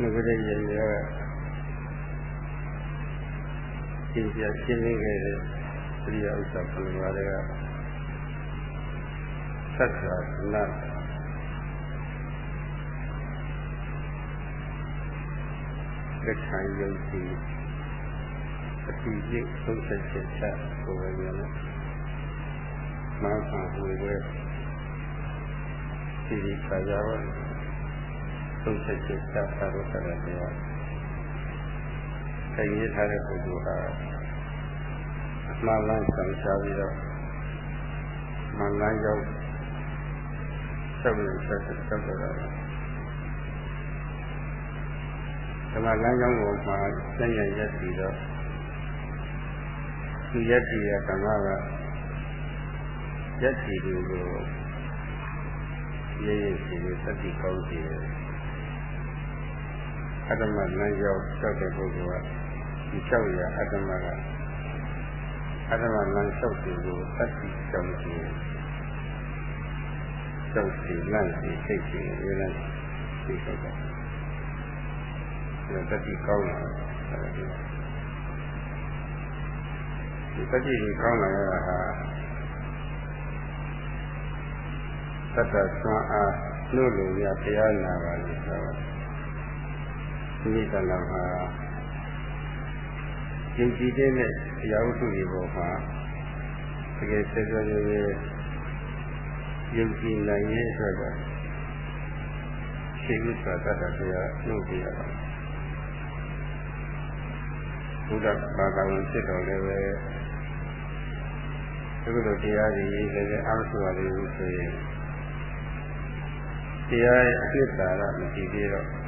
ငကလေးရေရရှင်းပြရှင်းလင်းခဲ့တဲ့ဒီဥစ္စာဘုရားတွေကသစ္စာနာလက်ခံယုံကြည်အတိအကျဆုံးဖြတ်ချက်ချကိုယ်ပဲနဲ့မှန်ပါဝေဝဲဒီဒီခါကြပါဆုံးဖြတ်ချက်ချတာတော့တယ်တရားသိရထားတဲ့ပုဂ္ဂိုလ်ဟာအမှန်လမ်းဆောင်ရှားပြီးတော့မှန်လမ်းရောက်ဆက်ပြီး ဆက်ဆက်ဆက်တော့ဓမ္မလမ်းကြောင်းကိုမှစဉ္ညာရက်ပြီးတော့ဒီရက်တည်ရဓမ္မကရက်တည်တွေကိုရေးရစီလို့သတိကောင်းစီတယ် အတ္တမလမ်းကြောင်းလျှောက်တဲ့ပုဂ္ဂိုလ်ကဒီလျှောက်ရအတ္တမကအတ္တမလမ်းလျှောက်စီကိုသတိကောင်းစီလျှောက်စီလမ်းစီစိတ်စီဝေဒနာစိတ်ကောက်ဒီတတိကောင်းလာတယ်ဒီတတိကြီးကောင်းလာရတာဟာသတ္တဆွမ်းအားလို့လို့ရတရားနာပါလို့ဆိုတော့ ဒီတဏ္ဍာမှာယုံကြည်တဲ့အရာဝတ္ထုတွေပေါ်မှာတကယ်ဆက်ဆက်ရရယုံကြည်နိုင်ရဲ့အတွက်ကရှိဥစ္စာတတ်တရားလို့ပြရတာဘုရားဘာသာဝင်ဖြစ်တော်လည်းပဲဒီလိုတရားကြီးလည်းအားဆိုရလေးလို့ဆိုရင်တရားရဲ့အဖြစ်သာရမရှိသေးတော့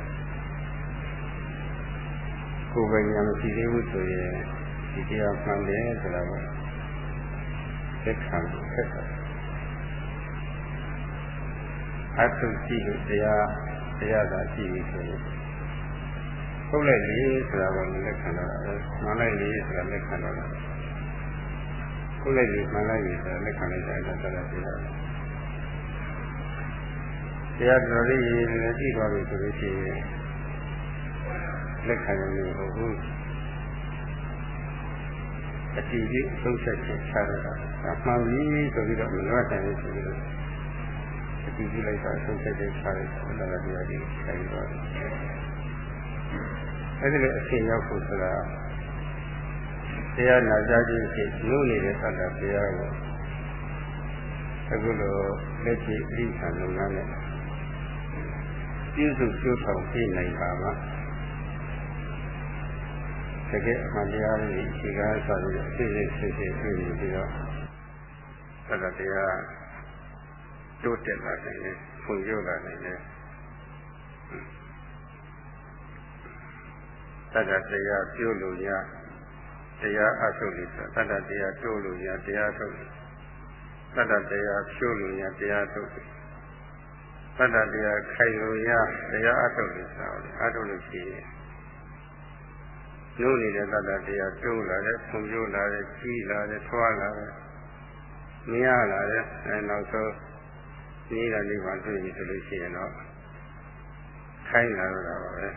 ကိုယ်ပိုင်ဉာဏ်မရှိသေးဘူးဆိုရင်ဒီတရားမှန်တယ်ဆိုတာကသက်ခံခက်တယ်အထုရှိလို့တရားတရားသာရှိပြီဆိုရင်ဟုတ်လိုက်လေဆိုတာကလက်ခံတော့မှန်လိုက်လေဆိုတာလက်ခံတော့ဟုတ်လိုက်လေမှန်လိုက်လေဆိုတာလက်ခံလိုက်တာလည်းတော်တော်ပြရတယ်တရားတော်လေးရည်လည်းကြည့်သွားပြီဆိုလို့ရှိရင် လက်ခံရလို့ဟုတ်ဘူးအတီးကြီးအဆုံးချက်ချချရတာအမှန်ပြီဆိုပြီးတော့မလွတ်တယ်ဆိုပြီးတော့အတီးကြီးလိုက်တာအဆုံးချက်ချချရတယ်ဆိုတာတရားကြီးဆိုင်သွားတယ်အဲဒီလိုအရှင်ရောက်ဖို့ဆိုတာတရားနာကြခြင်းဖြင့်နိုးနေတဲ့သတ္တတရားကိုအခုလိုလက်ရှိအဋ္ဌာလုပ်ငန်းနဲ့ပြည့်စုံကျိုးထောင်ပြနိုင်ပါမှာ တကယ်အမှန်တရားတွေဒီကားဆိုပြီးအစစ်စစ်စစ်စစ်ပြည့်ပြီးတော့သတ္တတရားတိုးတက်လာနိုင်တယ်ဖွံ့ဖြိုးလာနိုင်တယ်တတ္တတရားပြုလို့ရတရားအထုတ်လို့ဆိုတတ္တတရားတိုးလို့ရတရားထုတ်တတ္တတရားဖြိုးလို့ရတရားထုတ်တတ္တတရားခိုင်လို့ရတရားအထုတ်လို့ဆိုအထုတ်လို့ရှိရင် ကျိုးနေတဲ့တတ္တတရားတိုးလာတယ်ဖွံ့ဖြိုးလာတယ်ကြီးလာတယ်ထွားလာတယ်မြင်ရလာတယ်အဲနောက်ဆုံးဒီကနေ့မှတွေ့ပြီဆိုလို့ရှိရင်တော့ခိုင်းလာတော့တာပါပဲ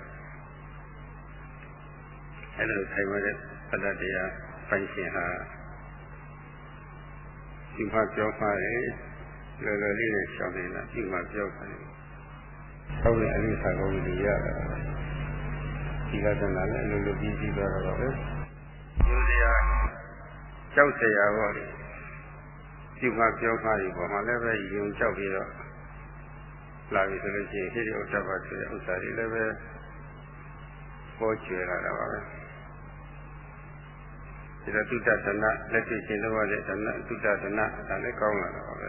အဲလိုဆိုင်ရတဲ့သတ္တတရားပိုင်ရှင်ဟာဒီမှာပြောပါလေလောလောလေးနဲ့ရှောင်းနေတာဒီမှာပြောပါလေဆောင်းတဲ့အလိသာကောင်းကြီးရတာ သီလသနာလည်းအလိုလိုပြီးပြီးသွားတော့ပဲကျိုးစရာကြောက်စရာပေါ့လေဒီမှာပြောမှဒီပေါ်မှာလည်းပဲယုံကြောက်ပြီးတော့လာပြီဆိုလို့ရှိရင်ဒီဥစ္စာပါဆိုတဲ့ဥစ္စာတွေလည်းပဲပေါ်ကျလာတာပါပဲဒီတော့သုတသနာလက်ရှိရှင်တော်ရဲ့သနာသုတသနာဒါလည်းကောင်းလာတာပါပဲ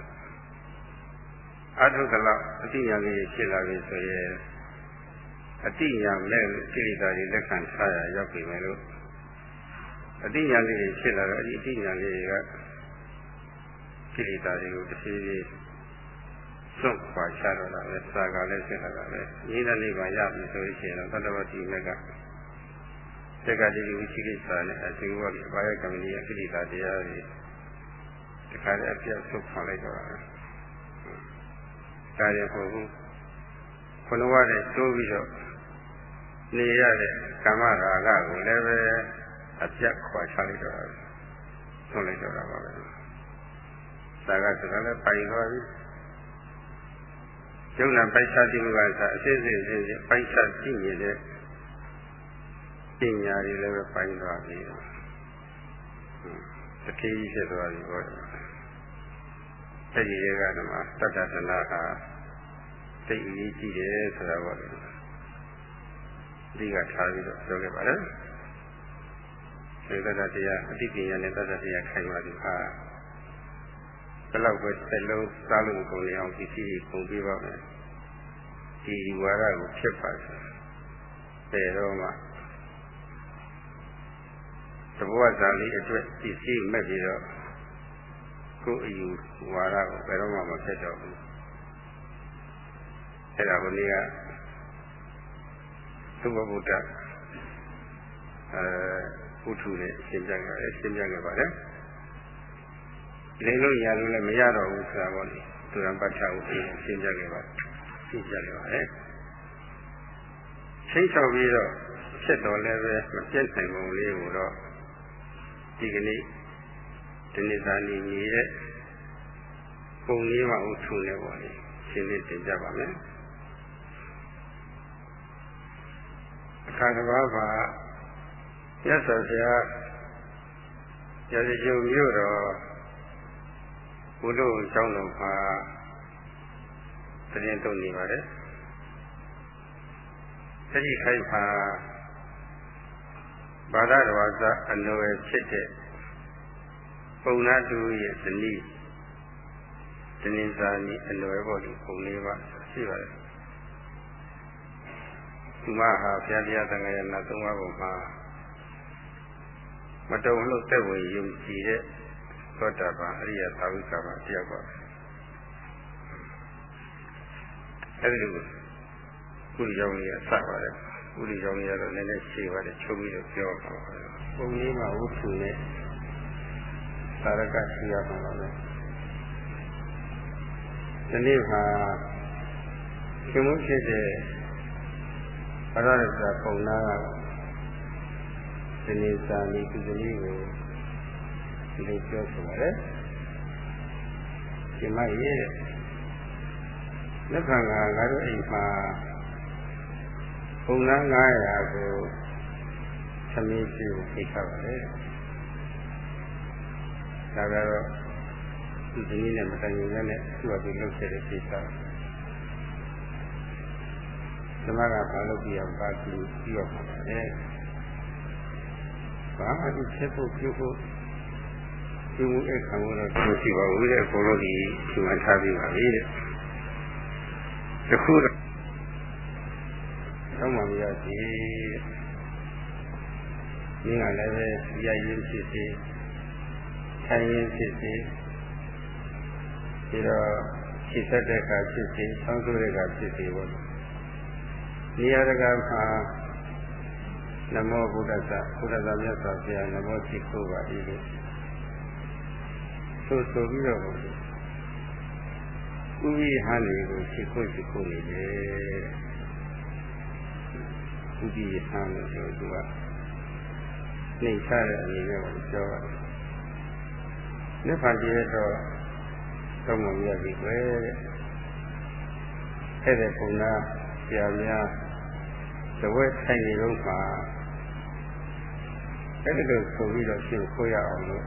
အထုကလအတိညာလေးရှင်းလာပြီဆိုရင် အတိညာမဲ့ကိလေသာတွေလက်ခံထားရရောက်ပြီမယ်လို့အတိညာလေးဖြစ်လာတော့အဒီအတိညာလေးကကိလေသာတွေကိုတစ်စီးစီးစွန့်ခွာချတော့တာပဲစာကလည်းဖြစ်လာတာပဲဤတဲ့နေ့မှာရပြီဆိုရင်တော့သတ္တဝတိမြတ်ကတက္ကတိဝိသိကိစ္စနဲ့အရှင်ဘောဒီဘာယကံကြီးအကိလေသာတရားတွေတခါတည်းအပြတ်ဆုတ်ခံလိုက်တော့တာဒါရဖို့ခုနဝတဲ့တိုးပြီးတော့ နေရတဲ့ကာမရာဂကိုလည်းပဲအပြတ်ခွာချလိုက်တော့တာဆုံးလိုက်တော့တာပါပဲသာကဆိုတာလည်းပိုင်သွားပြီယုံနာပိုက်ချတိမှုကစားအစစ်စစ်အစစ်စစ်ပိုက်ချကြည့်နေတဲ့ပညာတွေလည်းပဲပိုင်သွားပြီတတိယဖြစ်သွားပြီပေါ့အဲ့ဒီရေကဓမ္မတတ္တတနာဟာသိအရေးကြီးတယ်ဆိုတာပေါ့လေ ဒီကထားပြီးတော့ပြောခဲ့ပါတယ်ဒီတတ္တတရားအတိပညာနဲ့တတ္တတရားခိုင်ပါပြီဟာဘယ်လောက်ပဲစိတ်လုံးစားလို့ကုန်နေအောင်ပစ္စည်းပုံပြပါမယ်ဒီဝါဒကိုဖြစ်ပါစေဘယ်တော့မှတဘောဇာလေးအတွက်ပစ္စည်းမဲ့ပြီးတော့ကိုယ်အယူဝါဒကိုဘယ်တော့မှမဖြစ်တော့ဘူးအဲ့ဒါကိုနေက သုဘဗုဒ္ဓအဲဘုထုနဲ့ရှင်းပြခဲ့တယ်ရှင်းပြခဲ့ပါတယ်လိမ့်လို့ရလို့လည်းမရတော့ဘူးဆိုတာပေါ့လေသူရံပတ်ချကိုရှင်းပြခဲ့ပါတယ်ရှင်းပြခဲ့ပါတယ်ချိန်ချောက်ပြီးတော့ဖြစ်တော်လည်းပဲမပြတ်နိုင်ပုံလေးကိုတော့ဒီကနေ့ဒီနေ့သာနေနေတဲ့ပုံလေးမှဥထုနေပါလေရှင်းလင်းတင်ကြပါမယ် အခါတစ်ပါးပါရသော်ဆရာရည်ရုံမြို့တော်ဘုလို့ကျောင်းတော်မှာတရင်တုံနေပါတယ်အဲဒီခိုက်မှာဘာသာတော်ဝါစာအနွယ်ဖြစ်တဲ့ပုံနာတူရဲ့ဇနီးတနင်္သာနီအနွယ်ပေါ်ဒီပုံလေးပါရှိပါတယ် သူမဟာဘုရားတရားသံဃာရဏသုံးပါးပုံမှာမတုံ့လို့သက်ဝင်ယုံကြည်တဲ့သောတာပန်အရိယသာဝိကမှာတယောက်ပါအဲဒီလိုကုရိယောင်းကြီးအစပါတယ်ကုရိယောင်းကြီးကတော့နည်းနည်းရှည်ပါတယ်ချုပ်ပြီးတော့ပြောပါပါတယ်ပုံလေးမှာဝုထုနဲ့သာရကရှိရမှာပါပဲဒီနေ့မှာရှင်မှုဖြစ်တဲ့ ဘရရဇာပုံနာကဒီနေ့စာလီကုသလေးကိုဒီလိုပြောဆိုပါတယ်ရှင်မရဲ့လက်ခံကငါတို့အိမ်မှာပုံနာ900ကိုသမီးပြုဖိတ်ခါပါလေဒါကတော့ဒီဒီနေ့နဲ့မတိုင်ရင်လည်းသူ့အတူလုပ်ခဲ့တဲ့ကိစ္စ သမကဘာလုပ်ပြအောင်ပါပြီးပြီးတော့ပါလေဘာမှဒီချက်ဖို့ပြုဖို့ဒီမူအခါကိုတော့သူရှိပါဘူးတဲ့အကုန်လုံးဒီဒီမှာထားပြီးပါပြီတဲ့တခုတော့တော့မှမရစီမင်းကလည်းပဲရရင်ဖြစ်စီထိုင်ရင်ဖြစ်စီပြီးတော့ခြေဆက်တဲ့အခါဖြစ်စီဆောင်းဆိုးတဲ့အခါဖြစ်စီပေါ့ နေရာတကာမှာနမောဗုဒ္ဓဆဘုရားသာမြတ်စွာဘုရားနမောရှိခိုးပါ၏လို့ဆိုဆိုပြီးတော့ဥပိဟန်တွေကိုရှိခိုးရှိခိုးနေတယ်ဥပိဟန်လို့ဆိုသူကနှိမ့်ချတဲ့အနေနဲ့ပြောပါတယ်နိဗ္ဗာန်ကြည့်ရတော့သုံးမရပြီကွယ်တဲ့အဲ့ဒီပုံနာ ဆရာများတဝက်ထိုင်နေတော့မှာအဲ့ဒီလိုဆိုပြီးတော့ရှင်းခိုးရအောင်လို့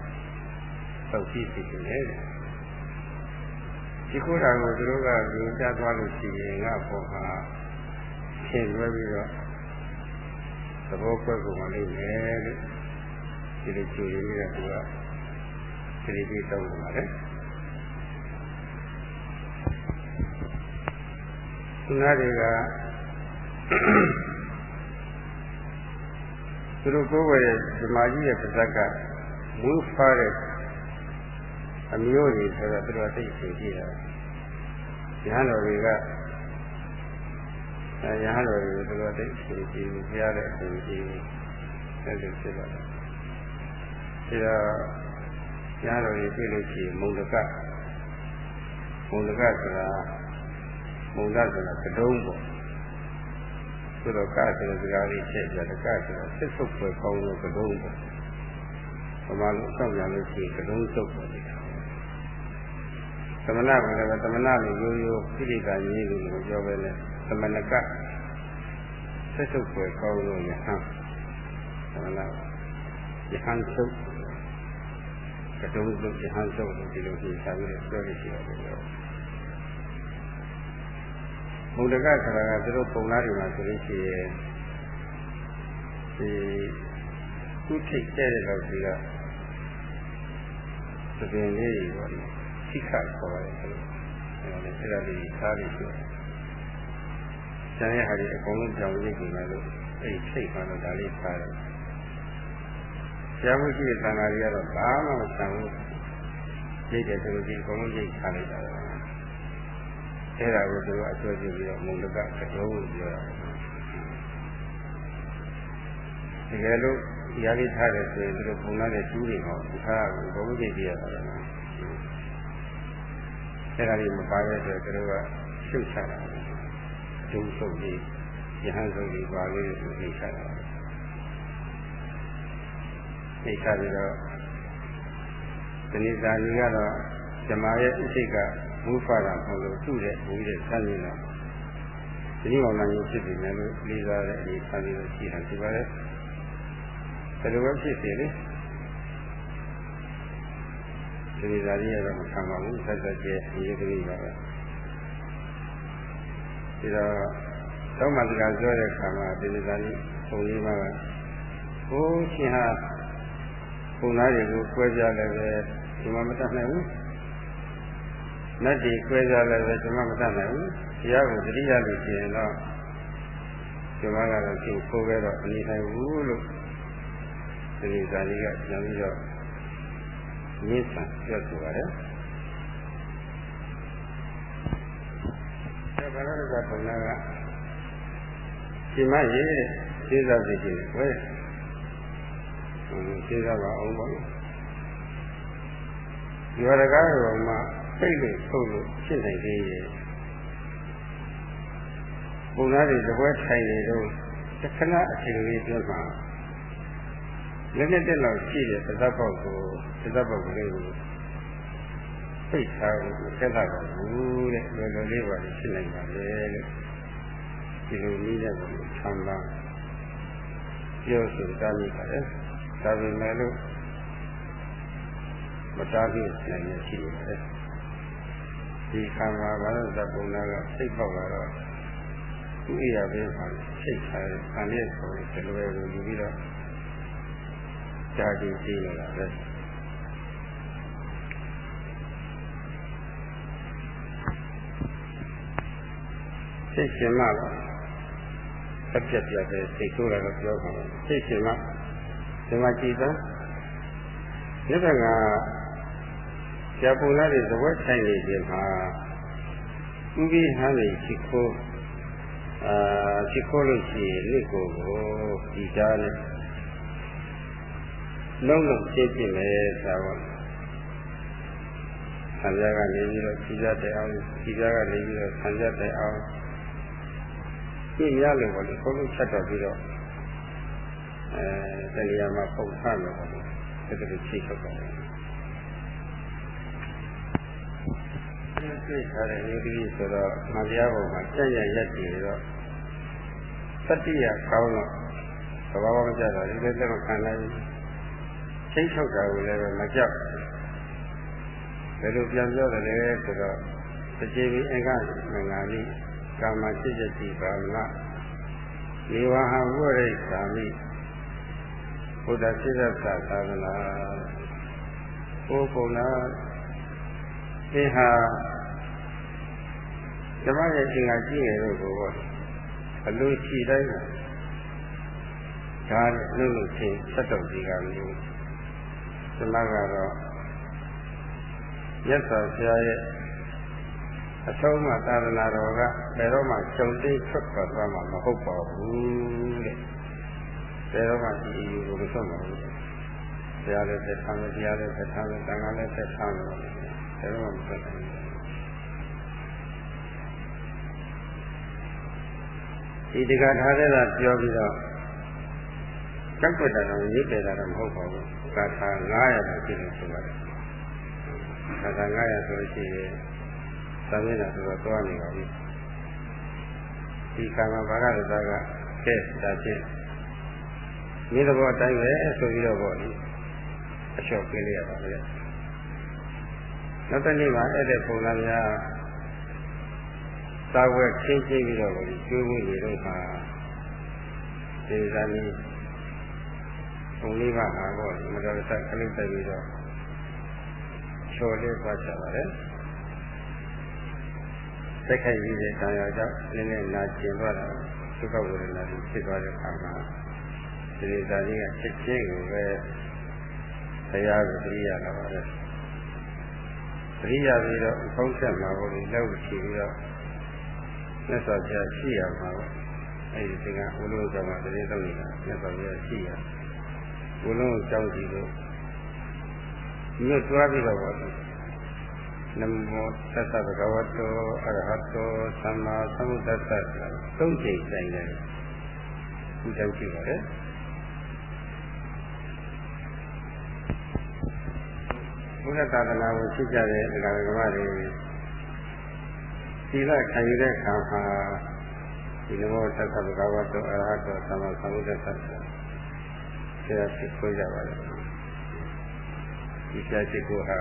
သုတ်ကြည့်စီတယ်ဒီခိုးတာကိုသူတို့ကမြင်ကြသွားလို့ရှိရင်ငါပေါ်မှာရှင်းလွဲပြီးတော့သဘောကွက်ကုန်မလို့မယ်လို့ဒီလိုကြိုရင်းပြီးတော့သူကသတိပေးတောင်းပါလေ သူနာတွေကသူတို့ကိုယ်ပဲဓမ္မကြီးရဲ့ပါဇက်ကမူးဖားတဲ့အမျိုးတွေဆိုတော့သူတို့သိသိကြည့်တာရဟန်းတော်တွေကအဲရဟန်းတော်တွေသူတို့သိသိကြည့်ဘုရားရဲ့အရှင်ကြီးအဲ့လိုဖြစ်လာတယ်ဒါရဟန်းတော်တွေပြည့်လို့ရှိရင်မုံလကမုံလကဆိုတာ မုံလဆိုတာကတုံးပေါ့ဆိုတော့ကဆိုတဲ့စကားလေးထည့်ပြတယ်ကဆိုတော့စစ်ဆုပ်ပွဲကောင်းလို့ကတုံးပေါ့။ဘာမှလို့အဆောင်ရလို့ရှိရင်ကတုံးဆုပ်ပေါ်နေတာ။သမဏကလည်းသမဏလိုရိုးရိုးပြိဋကကြီးလို့ပြောပဲလေသမဏကစစ်ဆုပ်ပွဲကောင်းလို့ယဟန်သမဏယဟန်ဆုပ်ကတုံးဆုပ်ယဟန်ဆုပ်လို့ဒီလိုကြီးစားပြီးတော့ပြောရရှိရတယ် မုဒကဆိုတာကသူတို့ပုံလားတွေမှာဆိုလို့ရှိရင်ဒီသူ့ထိတ်တဲ့လောက်ကြီးကသပင်လေးတွေပေါ့လေခိခခေါ်ရတယ်ဆိုလို့အဲဒါလေးစားလို့ရှိတယ်။ကျန်တဲ့ဟာတွေအကုန်လုံးကြောင်ရိပ်နေတယ်လို့အဲ့ထိတ်မှတော့ဒါလေးစားတယ်။ဆရာမကြီးရဲ့သံဃာကြီးကတော့ဘာမှမဆံဘူး။ရိတ်တယ်ဆိုလို့ဒီအကုန်လုံးရိတ်ထားလိုက်တာပဲ။ အဲ့ဒါကိုသူကအဆွဲပြုပြီးတော့မုံတကကတုံးလို့ပြောတာတကယ်လို့ရာလေးထားတယ်ဆိုရင်သူတို့ပုံလာတဲ့ကျူးတွေဟောဒီခါကဘုံကြည့်ပြရတာလေအဲ့ဒါလေးမပါတဲ့အတွက်သူတို့ကရှုပ်ချတာဒုစုပ်ကြီးယဟန်စုပ်ကြီးပါလေးကိုရှုပ်ချတာနေချပြီးတော့ဒီနေ့သာကြီးကတော့ဇမားရဲ့အစိတ်က မူဖာတာမဟုတ်လို့သူ့ရဲ့ဘူးရဲ့ဆန်းနေတော့ဒီလိုမှလည်းဖြစ်ပြီမယ်လို့လေးစားတဲ့အနေဆန်းနေလို့ရှိတာဒီပါလေဘယ်လိုပဲဖြစ်စေလေဒီလိုသာကြီးရတော့မခံပါဘူးဆက်ဆက်ကျဲဒီလိုကလေးပါပဲဒီတော့သောမတကပြောတဲ့ခါမှာဒီလိုသာကြီးပုံလေးပါကဘိုးရှင်ဟာပုံသားတွေကိုကွဲပြားလည်းပဲဒီမှာမတတ်နိုင်ဘူး နတ်တွေကွဲကြလည်းပဲကျွန်မမတတ်နိုင်ဘူးတရားကိုတတိယလို့ရှိရင်တော့ကျွန်မကတော့သူ့ကိုယ်ပဲတော့အနေနိုင်ဘူးလို့ဒီလိုဇာတိကပြန်ပြီးတော့ရင်းဆန်ပြောဆိုပါတယ်ဒါဘာလို့ကပုံနာကဒီမရေးတဲ့သိစားစီခြင်းဝဲသိစားပါအောင်ပါဒီဝရကားတော်မှာ စိတ်လို့ထုတ်လို့ဖြစ်နိုင်သေးရဲ့ဘုရားတွေတပွဲထိုင်နေတော့တခဏအချိန်လေးပြောမှာလက်နဲ့တက်လောက်ရှိတဲ့သစ္စာပေါက်ကိုသစ္စာပေါက်ကလေးကိုပိတ်ထားဖို့ဆက်တာပါဘူးတဲ့လောလောလေးပါဖြစ်နိုင်ပါလေလို့ဒီလိုနည်းနဲ့ကိုဆံပါပြောဆိုတာမိပါတယ်ဒါပေမဲ့လို့မတားဖြစ်နိုင်ရရှိနေတယ် ဒီခံပါဘာလို့သပုံနာကစိတ်ပေါက်လာတော့သူ့အရာပဲပါစိတ်ထားတယ်ခံရဆိုရင်ဒီလိုပဲယူပြီးတော့ကြာကြည့်ကြည့်နေတာပဲစိတ်ရှင်မှတော့အပြက်ပြက်ပဲစိတ်ဆိုးတာတော့ပြောပါမယ်စိတ်ရှင်မှဒီမှာကြည်သားဒီဘက် ကဆရာပုံလာတွေသဝက်ဆိုင်နေခြင်းမှာဥပိဟန်နေရှိခိုးအာရှိခိုးလို့ရှိရင်လက်ကိုကိုဒီကြားနဲ့လုံးလုံးရှင်းပြမယ်ဆိုတော့ဆံပြကနေပြီးတော့ကြီးစားတဲ့အောင်ကြီးစားကနေပြီးတော့ဆံပြတဲ့အောင်ပြည့်ရလို့ပေါ့လေဘုန်းကြီးချက်တော့ပြီးတော့အဲတဏှာမှာပုံထားမယ်ပေါ့လေဒါတည်းချိတ်ထုတ်ပါတယ် တွေ့ထားတဲ့ယုတ်တိဆိုတော့မတရားဘုံမှာကြက်ရရက်တည်တော့သတိရကောင်းတော့သဘာဝမကြတော့ဒီလိုသက်မခံနိုင်ဘူးချိတ်ထုတ်တာကိုလည်းမကြောက်ဘယ်လိုပြန်ပြောတယ်လဲဆိုတော့တချေပြီးအင်္ဂမင်္ဂလိကာမစိတ်တိပါမလားနေဝဟဝရိသာမိဘုဒ္ဓစိတ္တသာသနာဘုကုဏသင်ဟာ ဓမ္မရဲ့အင်္ဂါကြည့်ရတော့ကိုအလိုရှိတိုင်းဒါနဲ့အလုပ်လုပ်ခြင်းဆက်တော့ဒီကမျိုးဓမ္မကတော့မြတ်စွာဘုရားရဲ့အဆုံးအမသာသနာတော်ကဘယ်တော့မှကျုံသိထွက်ခွာသွားမှာမဟုတ်ပါဘူးတဲ့ဘယ်တော့မှဒီအယူကိုမဆုံးပါဘူးဘုရားလည်းသက်သာမယ်ဘုရားလည်းသက်သာမယ်တန်ခါလည်းသက်သာမယ်ဘယ်တော့မှမသက်သာဘူး ဒီတကထားတဲ့ကပြောပြီးတော့ကပ်ွက်တာတော့ရိပ်တယ်တာတော့မဟုတ်ပါဘူးကာထာ900တော့ရှိလို့ဆိုပါတယ်ကာထာ900ဆိုလို့ရှိရင်သာမင်းတာဆိုတော့တွားနေပါပြီဒီကာမဘာဂရတာကကဲဒါဖြင့်ဒီသဘောအတိုင်းပဲဆိုပြီးတော့ပေါ့လေအလျှော့ပေးလိုက်ရပါမယ်နောက်တစ်နေ့မှာအဲ့တဲ့ပုံစံများ သာဝဲချင်းချင်းပြီးတော့ဒီကျွေးမှုတွေတော့မှာဒီဇာနီပုံလေးပါဟာပေါ့ဒီမတော်တဆကလေးတက်ပြီးတော့ချော်လေးသွားချပါတယ်သက်ခိုက်ပြီးတဲ့တန်ရာကြောင့်နည်းနည်းနာကျင်သွားတာဒုက္ခဝေဒနာတွေဖြစ်သွားတဲ့အခါမှာဒီဇာနီကချက်ချင်းကိုပဲတရားကိုသိရလာပါတယ်သတိရပြီးတော့အကောင်းဆက်မှာပေါ့လေလက်ကိုချီပြီးတော့ မြတ်စွာဘုရားရှိရမှာပေါ့အဲဒီသင်္ကဘုလုံးဆောင်မှာတည်းသုံးနေတာမြတ်စွာဘုရားရှိရဘုလုံးကြောင်းစီလို့မြတ်တွားပြီးတော့ပေါ့နမောသတ္တဗုဒ္ဓဝတ္တောအရဟတောသမ္မာသမ္ဗုဒ္ဓတ္တသုံးချိန်ဆိုင်တယ်ဒီကြောင့်ရှိပါတယ်ဘုရားသာသနာကိုရှိကြတဲ့ဒကာဒကမတွေ သီလခံယူတဲ့အခါမှာဒီနမောတသဗ္ဗကဝတ္တအရဟတောသမ္မာသမ္ဗုဒ္ဓတ္တဆရာရှိခိုးကြပါလေဒီဆရာရှိခိုးဟာ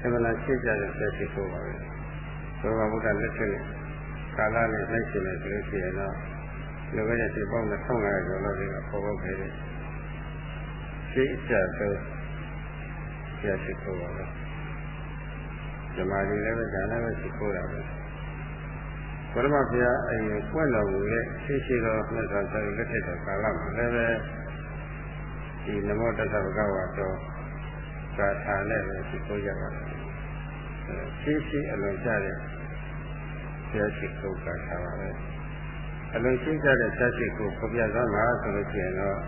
သမဏရှိကြတဲ့ဆရာရှိခိုးပါပဲသောဘဗုဒ္ဓလက်ချက်နဲ့ကာလနဲ့လိုက်ရှင်နေဆိုလို့ရှိရင်တော့လောကရဲ့ဒီပေါင်း2500ကျော်လောက်တွေကပေါ်ပေါက်ခဲ့တဲ့ရှိအကြဆုံးဆရာရှိခိုးပါပဲ ဓမ္မကြီးလည်းပဲဒါလည်းပဲရှိခိုးတာပဲဘုရားမဘုရားအရင်ပွင့်တော်မူတဲ့ရှိရှိတော်မြတ်စွာဘုရားလက်ထက်တော်ကာလမှာလည်းပဲဒီနမောတတ္တဗုဒ္ဓဝါတော်ကာထာနဲ့ပဲရှိခိုးကြပါတယ်ရှိရှိအလွန်ကြတဲ့ဆရာရှိခိုးကာထာပါပဲအလွန်ရှိကြတဲ့ဆရာရှိခိုးဖော်ပြသွားမှာဆိုလို့ရှိရင်တော့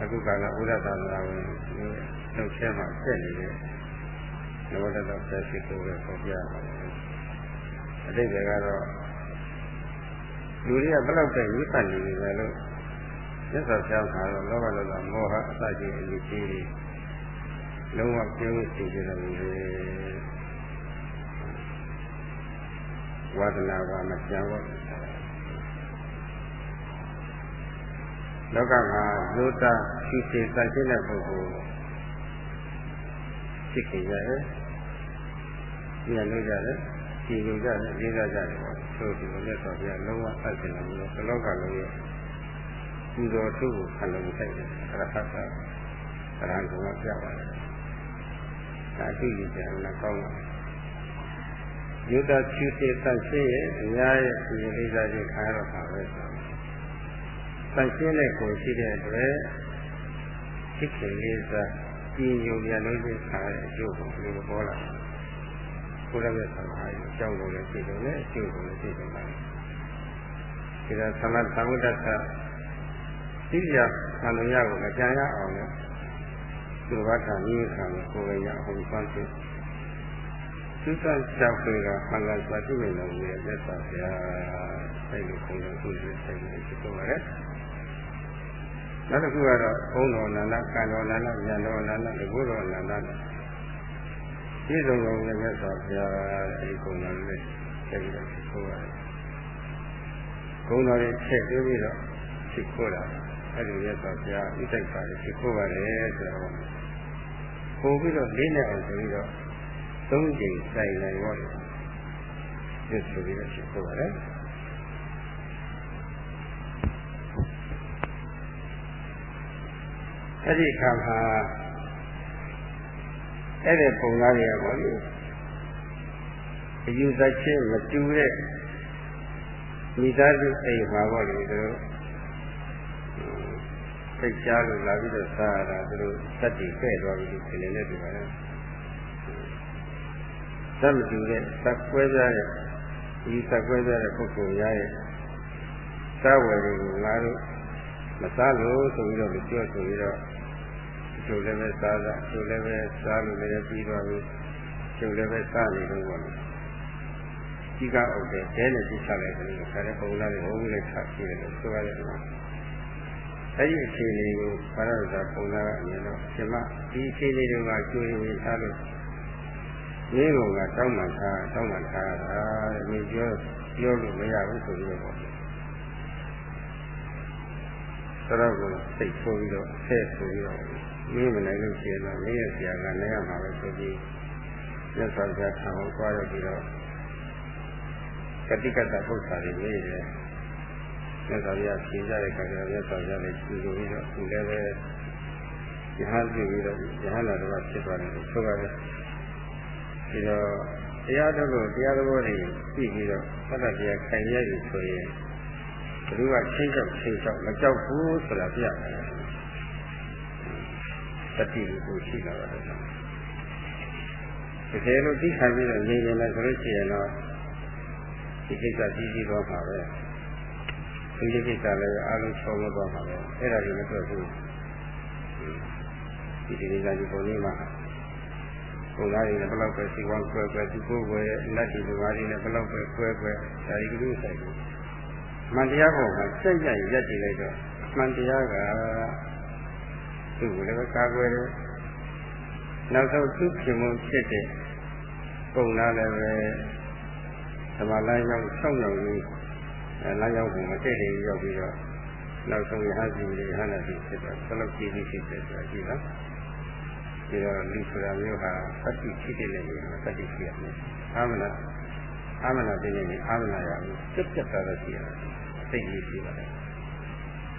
အခုကလည်းဥဒ္ဒသာသနာဝင်လှုပ်ရှားမှဆက်နေတဲ့ လောကတော်ဆက်ရှိကိုပဲပေါ်ပြပါတယ်အတိတ်ကတော့လူတွေကဘယ်လောက်ပဲရိပတ်နေနေတယ်လို့မြတ်စွာဘုရားမှာတော့လောဘလောဘမောဟအစရှိအရေးကြီးတွေလုံးဝကျင်းစီကြတယ်လို့ဝါဒနာကမကြံတော့လောကမှာလူသားရှိစေတတ်တဲ့ပုဂ္ဂိုလ်ဖြစ်ခင်ရ တယ်ညံလို့ကြတယ်ကြည်လို့ကြတယ်လေးစားကြတယ်ပေါ့ဆိုဒီလိုနဲ့ဆိုပြလုံးဝအဆင်လို့ဘလောကလုံးရဲ့ပူတော်သူ့ကိုခံလို့ဆိုင်တယ်အရဟတသရံကမပြပါတယ်ဒါအကြည့်ကြတယ်လည်းကောင်းပါယုဒချူစေတန်ရှင်းရဲ့အများရဲ့ဒီလေးစားခြင်းခံရတော့ပါပဲဆိုတန်ရှင်းတဲ့ကိုရှိတဲ့အတွက်ဖြစ်ခင်လေးစားကြည်ညိုပြန်လို့ချင်းခံရတဲ့အကျိုးကိုဘယ်လိုပေါ်လာလဲ ကိုယ်ရဲ့သမာဓိအကြောင်းကိုလည်းသိတယ်နဲ့အကျိုးကိုလည်းသိတယ်ပါဒီကသမထသမုဒ္ဒသသိရဆံလို့ရကိုမကြံရအောင်လို့သူတော်ဘာသာနည်းခံကိုယ်ရအောင်ဆွမ်းသိသုတ္တကြောက်တွေကမှန်ကန်စွာသိနေလို့ရတဲ့သက်သာဗျာအဲ့လိုခုံလို့သူ့ရဲ့စိတ်နဲ့ဖြစ်တော့တယ်နောက်တစ်ခုကတော့ဘုံတော်နန္ဒကံတော်နန္ဒဉာဏ်တော်နန္ဒဒီဘုတော်နန္ဒ ပြည့်စုံတော်လည်းမြတ်စွာဘုရားအဲဒီကုံတော်လေးဆက်ပြီးတော့ဆိုရတယ်။ကုံတော်လေးချက်ပြီးပြီးတော့ဖြစ်ခိုးတာအဲဒီမြတ်စွာဘုရားဥဒိတ်ပါတယ်ဖြစ်ခိုးပါတယ်ဆိုတော့ပို့ပြီးတော့လေးနဲ့အောင်ဆိုပြီးတော့သုံးကြိမ်ဆိုင်နိုင်ရောတယ်။ဒီဆိုပြီးတော့ဖြစ်ခိုးပါတယ်။အဲ့ဒီအခါမှာ အဲ့ဒီပုံသားတွေကပေါ့လေအယူဆချင်းမတူတဲ့မိသားစုအိမ်မှာပေါ့လေသူတို့စိတ်ကြားလို့လာပြီးတော့စားရတာသူတို့စက်တီခဲ့သွားပြီးဒီနေနဲ့တူပါလေစက်မတူတဲ့စက်ကွဲပြားတဲ့ဒီစက်ကွဲပြားတဲ့ပုဂ္ဂိုလ်များရဲ့စားဝယ်တွေကိုငါတို့မစားလို့ဆိုပြီးတော့ပြောဆိုပြီးတော့ ကျုပ်လည်းပဲစားတာကျုပ်လည်းပဲစားလို့လည်းပြီးသွားပြီကျုပ်လည်းပဲစားနေတော့ပေါ့ဒီကြီးကအုပ်တဲ့တဲနဲ့ကြီးချလိုက်တယ်လို့ခါတဲ့ပုံလားတွေဟိုးလေးချရှိတယ်လို့ဆိုရတယ်ကွာအဲ့ဒီအခြေအနေကိုဘာလို့လဲပုံလားကအမြင်တော့ရှင်မဒီအခြေအနေတွေကကျွေးဝင်ထားလို့မင်းကတောင်းမှထားတောင်းမှထားတာတဲ့မင်းပြောပြောလို့မရဘူးဆိုပြီးတော့တော့ကိုစိတ်ဆိုးပြီးတော့ဆဲဆိုပြီးတော့ မင်းမနိုင်လို့ရှိရင်တော့မင်းရဲ့ဆရာကနိုင်ရမှာပဲဆိုပြီးလက်ဆောင်ကြထားအောင်ကြွားရပြီးတော့ကတိကတ္တပု္ပ္ပာတွေနေတယ်လက်ဆောင်ရဖြေကြတဲ့ခါကျတော့လက်ဆောင်ရလည်းကျူလို့ပြီးတော့သူလည်းပဲယဟန်ပြုပြီးတော့ယဟန်လာတော့ဖြစ်သွားတယ်လို့ဆိုပါတယ်ဒီတော့တရားတော်ကိုတရားတော်တွေသိပြီးတော့သတ္တတရားခိုင်ရပြီဆိုရင်ဘယ်သူကချင်းချောက်ချင်းချောက်မကြောက်ဘူးဆိုတာပြရတယ် တတိကိုရှိလာပါတယ်တကယ်လို့သိခံပြီးတော့ငြိမ်နေမယ်ဆိုလို့ရှိရင်တော့ဒီကိစ္စကြီးကြီးတော့မှာပဲဒီကိစ္စလည်းအားလုံးချုံလို့တော့မှာပဲအဲ့ဒါကြီးမတွေ့ဘူးဒီဒီကိစ္စဒီပုံလေးမှာပုံသားတွေလည်းဘယ်လောက်ပဲစီဝါကွယ်ကွယ်ဒီကိုယ်ွယ်လက်ဒီလူသားတွေလည်းဘယ်လောက်ပဲကွယ်ကွယ်ဒါဒီလိုဆိုင်ဘူးမှန်တရားပေါ်မှာစက်ကြရက်တည်လိုက်တော့မှန်တရားက သူ့ကိုလည်းကာကွယ်တယ်နောက်ဆုံးသူ့ခင်မဖြစ်တဲ့ပုံသားလည်းပဲဓမ္မလမ်းရောက်ဆောင်းရောက်ကြီးလမ်းရောက်ပုံမှာတဲ့တယ်ရောက်ပြီးတော့နောက်ဆုံးရဟန်းစီတွေဟန်းလာပြီးဖြစ်တော့ဘယ်လောက်ကြည့်ပြီးဖြစ်တယ်ဆိုတာကြည့်နော်ဒီတော့လူဆိုတာမျိုးဟာသတ္တိဖြစ်တဲ့နေရာသတ္တိရှိရမယ်အာမနာအာမနာတဲ့နေရာအာမနာရဘူးစက်ပြတ်တာလည်းရှိရတယ်သိကြီးရှိပါတယ်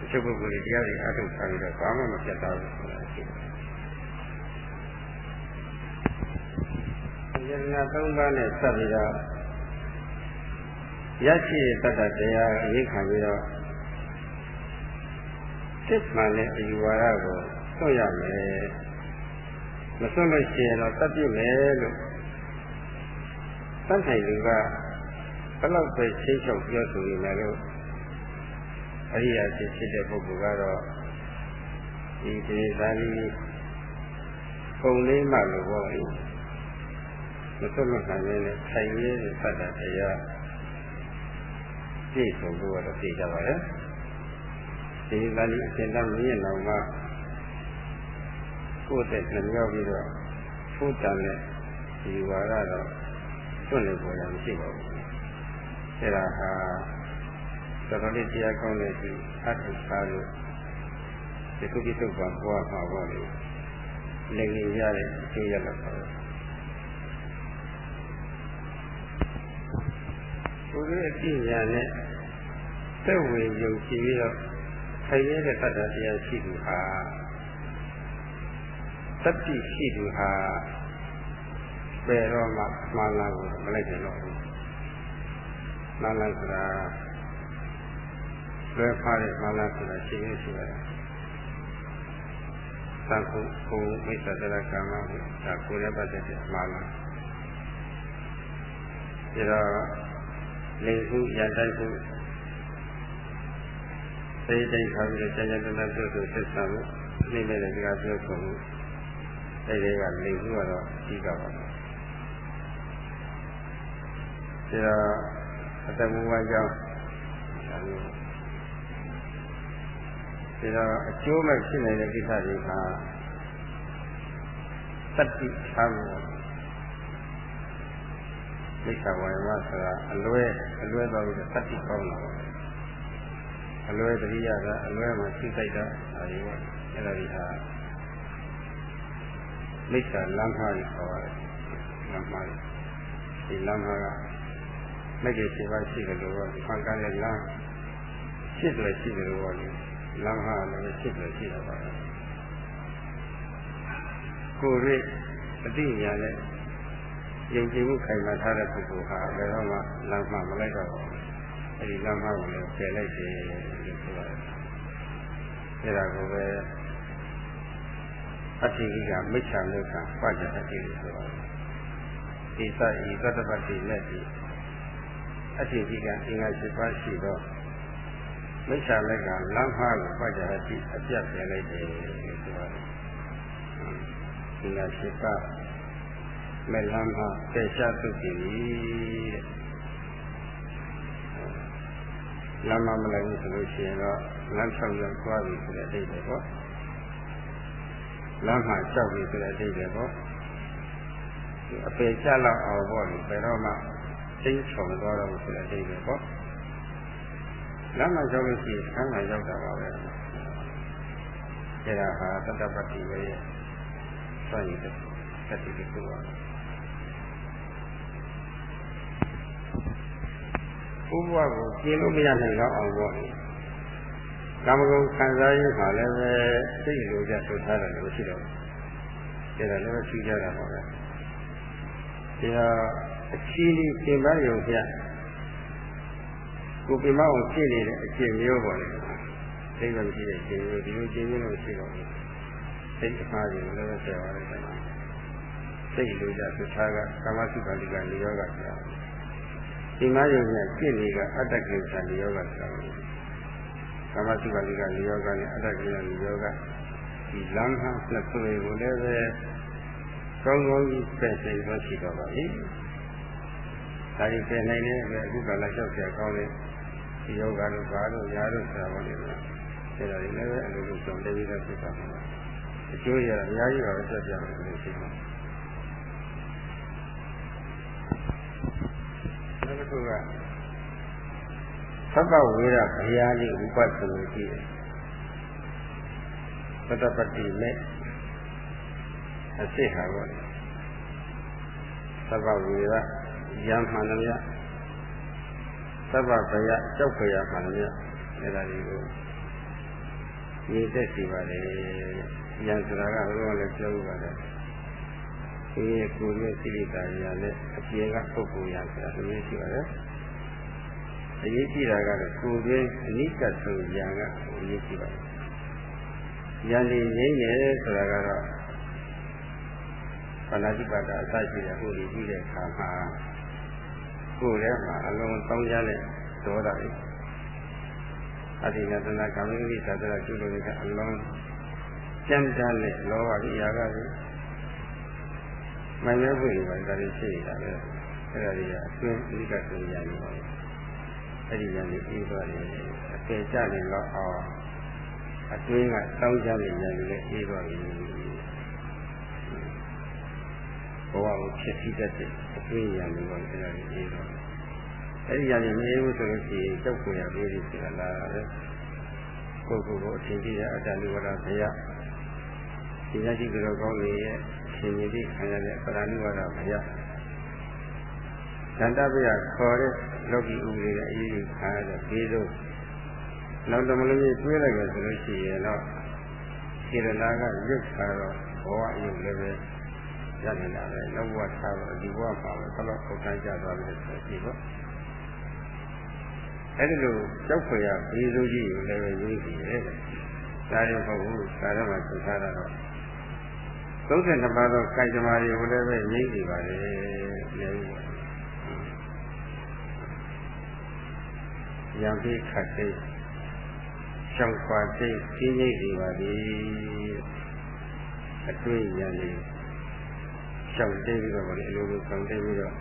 တချို့ပုဂ္ဂိုလ်တွေတရားတွေအထုတ်ထားပြီးတော့ဘာမှမပြတ်သားဘူးဆိုတာရှိတယ်ယန္နာ၃ပါးနဲ့စပ်ပြီးတော့ရရှိတတ်တဲ့တရားအရေးခံပြီးတော့စစ်မှန်တဲ့အယူဝါဒကိုဆွတ်ရမယ်မဆွတ်လို့ရှိရင်တော့တတ်ပြစ်မယ်လို့သတ်ဆိုင်လူကဘယ်လောက်ပဲချင်းချောက်ပြောဆိုနေတယ်လို့ အရိယာဖြစ်ဖြစ်တဲ့ပုဂ္ဂိုလ်ကတော့ဒီဒီသာလီပုံလေးမှလို့ပေါ့လေမဆွတ်လို့နိုင်ရင်ဆိုင်ရည်သတ်တဲ့တရားပြည့်စုံဖို့တော့သိကြပါရဲ့ဒီသာလီအရှင်တမင်းတော်မှာကိုယ်တဲ့နှမြောက်ပြီးတော့ထိုးတန်တဲ့ဒီဝါရတော့တွန့်နေပေါ်ရမရှိပါဘူးအဲဒါဟာ တော်တော်လေးတရားကောင်းတဲ့ဒီအထုသားလို့ဒီကုပိသုတ်ပါဘွားမှာပေါ့လေနေနေရတဲ့အကျိုးရလောက်ပါပဲကိုယ်ရဲ့အပြည့်ညာနဲ့သက်ဝင်ယုံကြည်ပြီးတော့ခိုင်ရတဲ့တတ်တရားရှိသူဟာတတိရှိသူဟာဘယ်တော့မှမှန်လားကိုမလိုက်ကြတော့ဘူးမှန်လားဆိုတာ လွယ်ဖားတဲ့မှန်လားဆိုတာရှိရရှိရတယ်သံခုခုမိစ္ဆာတရကမ္မဟုဒါကိုယ်ရဲ့ပတ်သက်တဲ့မှန်လားဒါတော့လေခုရန်တိုက်ခုစိတ်တိုင်းခါပြီးတော့ကြာကြာတနာပြောဆိုဆက်ဆံမှုနေမဲ့တဲ့ကြာပြောဆိုမှုအဲဒီကလေခုကတော့ကြီးကပါဒါတော့အတ္တမူဝါကြောင့် ဒါမျိုးဒါတော့အကျိုးမဲ့ဖြစ်နေတဲ့ကိစ္စတွေဟာတတိထားမှုမိစ္ဆာဝါယမဆိုတာအလွဲအလွဲသွားပြီးတော့တတိကောင်းတာအလွဲတတိယကအလွဲမှာသိစိတ်တာအဲဒီပေါ့အဲ့ဒါဒီဟာမိစ္ဆာလမ်းမှားကြီးခေါ်ရတယ်လမ်းမှားဒီလမ်းမှားကမဂ္ဂင်7ပါးရှိတယ်လို့ဒီခံကားရဲ့လမ်းရှစ်တယ်ရှိတယ်လို့ပေါ့လေ လမ်းမှားလည်းရှစ်တယ်ရှိတော့ပါပဲကိုယ်ရဲ့အတိညာနဲ့ယုံကြည်မှုခိုင်မာထားတဲ့ပုဂ္ဂိုလ်ဟာဘယ်တော့မှလမ်းမှားမလိုက်တော့ဘူးအဲဒီလမ်းမှားကိုလည်းဖယ်လိုက်တယ်လို့ဆိုရတယ်အဲဒါကိုပဲအတ္တိကမိစ္ဆာမေကပကြအတ္တိလို့ဆိုပါတယ်ဒီသဤသတ္တပတ္တိနဲ့ဒီအတ္တိကအင်္ဂါ7ပါးရှိတော့ မိစ္ဆာမေကလမ်းမှားကိုပကြအတ္တိအပြတ်ဖယ်လိုက်တယ်လို့ဆိုရတယ်အင်္ဂါ7ပါးမဲ့လမ်းမှာပယ်ရှားသုတ်တည်တဲ့လမ်းမမလိုက်ဘူးဆိုလို့ရှိရင်တော့လမ်း၆ရောက်သွားပြီဆိုတဲ့အဓိပ္ပာယ်ပေါ့လမ်းမှာကြောက်ပြီဆိုတဲ့အဓိပ္ပာယ်ပေါ့အပေချလောက်အောင်ပေါ့လေဘယ်တော့မှသိချုံသွားတော့ဆိုတဲ့အဓိပ္ပာယ်ပေါ့ လမ်းမှာရောက်လို့ရှိရင်ဆန်းမှာရောက်တာပါပဲအဲဒါဟာတတ္တပတ္တိပဲဆွမ်းရည်တဲ့သတိတစ်ခုပါဥပ္ပဝကိုကျင်းလို့မရနိုင်တော့အောင်ပေါ့လေကာမဂုဏ်ခံစားရင်းမှာလည်းပဲစိတ်လိုကြဆိုထားတယ်လို့ရှိတော့ဒါလည်းရှိကြတာပါပဲဒါအချီးလေးသင်ပန်းရုံပြ ကိုပြမအောင်ဖြစ်နေတဲ့အကျင့်မျိုးပေါ့လေသိမှမရှိတဲ့အကျင့်မျိုးဒီလိုကျင့်မျိုးလို့ရှိတော့စိတ်အမှားကြီးလည်းပဲဆရာပါတယ်ကွာစိတ်လိုကြဆိုထားကကာမစုပါဠိကနိရောဂဆရာဒီမယုံနဲ့ကျင့်နေကအတ္တကိစ္စနိရောဂဆရာကာမစုပါဠိကနိရောဂနဲ့အတ္တကိစ္စနိရောဂဒီလမ်းဟာနှစ်ခုကိုလည်းပဲကောင်းကောင်းကြီးပြည့်စုံသွားရှိတော့ပါပြီ။ဒါကြီးပြနိုင်တဲ့အတွက်အခုကလည်းလျှောက်ပြကောင်းတဲ့ ဒီယောဂတို့ဘာလို့ညာတို့ဆိုတာပေါ့လေ။ဒါတွေလည်းပဲအလိုလိုဆုံးတည်ပြီးတော့ဖြစ်တာပါ။အကျိုးရအများကြီးပါပဲဆက်ပြမယ်လို့ရှိတယ်။နောက်တစ်ခုကသဗ္ဗဝေရဘုရားလေးဥပဒ်ဆိုလို့ရှိတယ်။သတ္တပတ္တိနဲ့အစစ်ဟာပေါ့လေသဗ္ဗဝေရယံမှန်တယ်မြတ် သဗ္ဗဗယကြောက်ကြရမှန်တယ်မြတ်အဲ့ဒါတွေကိုရည်သက်စီပါတယ်ယံဆိုတာကဘုရားလည်းပြောဥပါတယ်ဒီကိုယ်ရဲ့စိရိတာရနဲ့အပြေကပုဂ္ဂိုလ်ရဆိုတာအရေးရှိပါတယ်အရေးကြီးတာကတော့ကိုယ်ရဲ့အနိစ္စဆိုရံကအရေးကြီးပါတယ်ယံဒီငိမ့်နေဆိုတာကတော့ပါဏာတိပါဒအစရှိတဲ့ဟိုဒီပြီးတဲ့အခါမှာ ကိုယ်ထဲမှာအလုံးတောင်းကြတဲ့ဒေါသတွေအတိနတနာကာမိကိသတ္တရာကျุလို့တဲ့အလုံးကြမ်းတမ်းတဲ့လောဘကြီးရာဂကြီးမယုတ်ဘူးပဲဒါတွေရှိနေတာပဲအဲ့ဒါတွေကအကျဉ်းအဓိကဆိုရနေပါဘူးအဲ့ဒီညာလေးပြီးသွားတယ်အပေကြနေတော့အောင်အတွင်းကတောင်းကြတဲ့ညာလေးလည်းပြီးသွားပြီ ဘဝကိုဖြစ်စီတတ်တဲ့အသွေးရံတွေပေါ့အဲ့ဒါကြီးအေးတော့အဲ့ဒီရံတွေမအေးဘူးဆိုလို့ရှိရင်ကြောက်ကိုရပြေးပြီးဆိုတာလာတာပဲကိုယ်ကိုယ်ကိုအထင်ကြီးတဲ့အတ္တနိဝရဘုရားဒီရရှိကြတော့ကောင်းနေရဲ့ရှင်ကြီးပြီးခံရတဲ့ပရဏိဝရဘုရားသန္တပယခေါ်တဲ့လောကီဥပဒေရဲ့အရေးကြီးခံရတဲ့ဘေးဆုံးနောက်တမလို့ကြီးတွေးလိုက်ရဆိုလို့ရှိရင်တော့စေရနာကရွတ်ခါတော့ဘဝအယုတ်လည်းပဲ ရနေတာပဲနောက်ဘဝထားတော့ဒီဘဝမှာပဲဘယ်တော့ပုံတိုင်းကြသွားလဲဆိုကြည့်ပေါ့အဲ့ဒီလိုကြောက်ဖွယ်ရဘေးစိုးကြီးကိုလည်းပဲရေးကြည့်တယ်ဒါရင်ဟုတ်ဘူးဒါတော့မှသိထားတာတော့32ပါးသောကာယမာတွေကိုလည်းပဲရေးကြည့်ပါလေလည်းရံပြီးခတ်သိရှောက်ခွာသိကြီးကြီးစီပါသည်အတွေ့ဉာဏ်လေး ရှောက်သိပြီးတော့ဗောလေအလိုလိုဆောင်သိပြီးတော့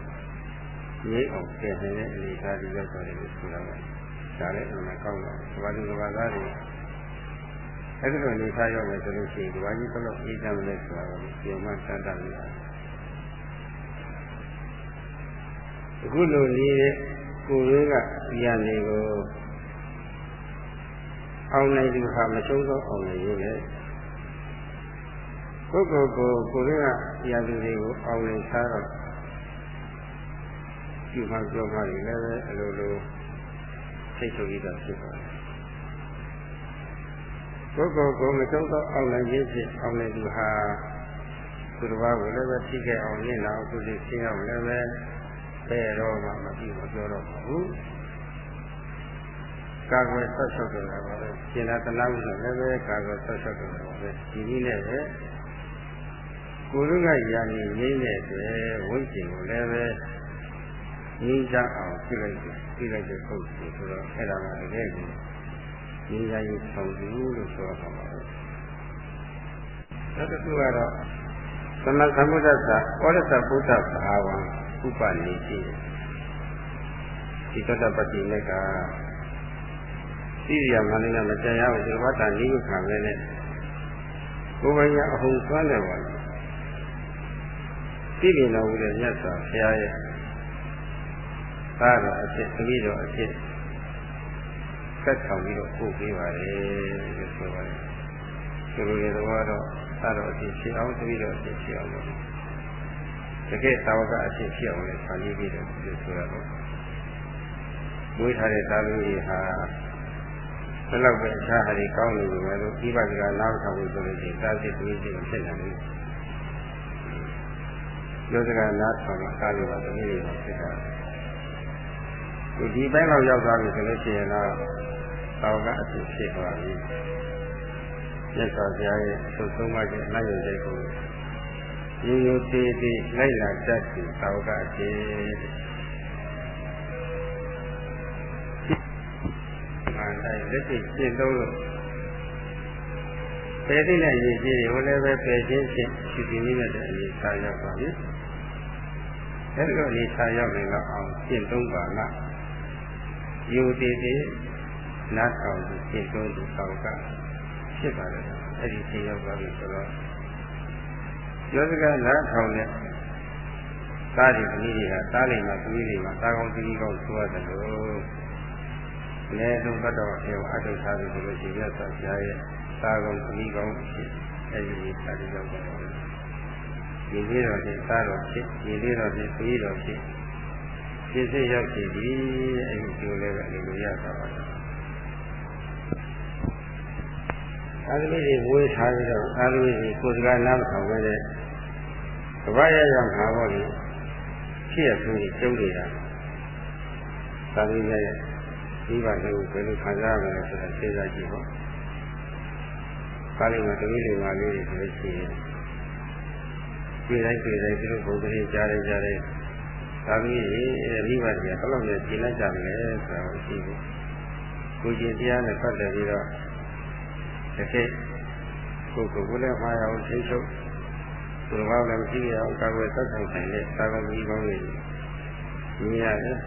ငြိမ့်အောင်ကျင့်နေတဲ့အနေအထားတွေရောက်သွားတယ်လို့ဆိုတာပါဒါလည်းအမှန်ကောင်းတာသဘာဝသဘာသားတွေအဲ့ဒီလိုအနေအထားရောက်မယ်ဆိုလို့ရှိရင်ဒီဝါကြီးဘယ်လိုအေးချမ်းမလဲဆိုတာကိုပြန်မှစမ်းတတ်ရအောင်အခုလိုနေတဲ့ကိုယ်လေးကဒီရနေကိုအောင်နိုင်သူဟာမဆုံးသောအောင်နိုင်ရုံနဲ့ ကိုယ်ကိုယ်ကိုကိုယ်ကရာသူတွေကိုအောင်နေစားတော့ဒီမှာပြောမှလည်းလည်းအလိုလိုစိတ်ဆိုပြီးတော့ဖြစ်ပါတယ်ကိုယ်ကိုယ်ကိုမဆုံးသောအောင်နိုင်ခြင်းဖြင့်အောင်နေသူဟာသူတစ်ပါးကိုလည်းပဲထိခဲ့အောင်နေလာသူစီရှင်းအောင်လည်းပဲဘယ်တော့မှမပြီးမပြောတော့ပါဘူးကာကွယ်ဆက်ဆုပ်ကြတာပါပဲရှင်းတာတနာမှုနဲ့လည်းပဲကာကွယ်ဆက်ဆုပ်ကြတာပါပဲဒီနည်းနဲ့ပဲ ကိုယ်ကရာနေငိမ့်တဲ့အတွက်ဝိကျင်ကိုလည်းပဲငြိမ်းချအောင်ပြလိုက်တယ်ပြလိုက်တဲ့ပုဂ္ဂိုလ်ဆိုတော့အဲ့ဒါမှတကယ်ကိုငြိမ်းချရေးဆောင်သူလို့ဆိုရမှာပါပဲနောက်တစ်ခုကတော့သမသမုဒ္ဒသဩရသဗုဒ္ဓဘာဝံဥပနိတိဒီတတပတိနဲ့ကသိရမှလည်းမတရားဘူးဒီဝတ္တနိယခံပဲနဲ့ကိုယ်ပိုင်ရအဟုန်သွမ်းတယ်ပါလား သိနေတော်မူတဲ့မြတ်စွာဘုရားရဲ့သာတော်အဖြစ်သမီးတော်အဖြစ်ဆက်ဆောင်ပြီးတော့ပို့ပေးပါလေလို့ဆိုပါတယ်ဒီလိုရဲ့တော့သာတော်အဖြစ်ဖြစ်အောင်သမီးတော်အဖြစ်ဖြစ်အောင်လို့တကယ်သာဝကအဖြစ်ဖြစ်အောင်လည်းဆာပြီးပြီးတော့ဒီဆိုရတော့မွေးထားတဲ့သာသမီတွေဟာဘယ်လောက်ပဲအခြားဟာတွေကောင်းနေကြလို့ဒီဘက်ကနောက်ဆောင်လို့ဆိုလို့ရှိရင်သာစိတ်သမီးတွေဖြစ်နေတယ် ပြောစကားနားထောင်တာကားလို့ပါသမီးတွေဖြစ်တာဒီဒီဘက်လောက်ရောက်သွားပြီဆိုလို့ရှိရင်တော့တောင်းကအဖြစ်ဖြစ်သွားပြီမြတ်စွာဘုရားရဲ့သုဆုံးမခြင်းနိုင်ရတဲ့ကိုရိုးရိုးသေးသေးလိုက်လာတတ်ပြီးတောင်းကအဖြစ်မှန်တိုင်းလက်ရှိရှင်းသုံးလို့ပယ်သိတဲ့ရည်ကြီးတွေကိုလည်းပဲပယ်ခြင်းဖြင့်ရှိပြီးနေတဲ့အနေအထားရောက်ပါပြီ။ အဲဒီလိုအနေထားရောက်နေတော့အောင်ရှင်းသုံးပါလား။ယူတည်တည်နားထောင်ပြီးရှင်းသုံးသူတောက်ကဖြစ်ပါတယ်။အဲဒီရှင်းရောက်သွားပြီဆိုတော့ယောဇကနားထောင်တဲ့သားဒီသမီးတွေကသားလိမ်မှာသမီးတွေမှာသားကောင်းသမီးကောင်းဆိုရတယ်လို့အနည်းဆုံးဘတ်တော်အဖြစ်အထုတ်ထားပြီဆိုလို့ရှိရင်ဆက်ပြရဲ့သားကောင်းသမီးကောင်းဖြစ်အဲဒီသာတိရောက်ပါတ ယ်ဒီလေးတော်ဖြစ်သားတော်ဖြစ်ဒီလေးတော်ဖြစ်သမီးတော်ဖြစ်ဖြစ်စေရောက်စီပြီအဲဒီကျိုးလည်းပဲအလိုရတာပါသာသမီတွေဝေးထားပြီးတော့သာသမီတွေကိုယ်စကားနားမထောင်ပဲတဲ့ကဘာရရမှာပေါ့လေဖြစ်ရဆိုရင်ကျုံးနေတာသာသမီရဲ့ဒီပါလို့ဘယ်လိုခံစားရမလဲဆိုတာသိစားကြည့်ပေါ့ကာလိမှာသမီးတွေမှာလေးတွေဆိုလို့ရှိရင် တွေ့တိုင်းတွေ့တိုင်းသူတို့ဘုံကလေးကြားတယ်ကြားတယ်သာသမီမိဘတွေကဘယ်လောက်နဲ့ရှင်းလိုက်ကြမလဲဆိုတာကိုသိဘူးကိုကျင်တရားနဲ့ပတ်သက်ပြီးတော့တစ်ခေတ်ကိုယ်ကိုယ်ကိုလည်းမှားရအောင်သိချုပ်သူတော်ကောင်းလည်းမရှိရအောင်ကာကွယ်သက်ဆိုင်ဆိုင်တဲ့သာသမီကောင်းတွေမြင်ရတယ်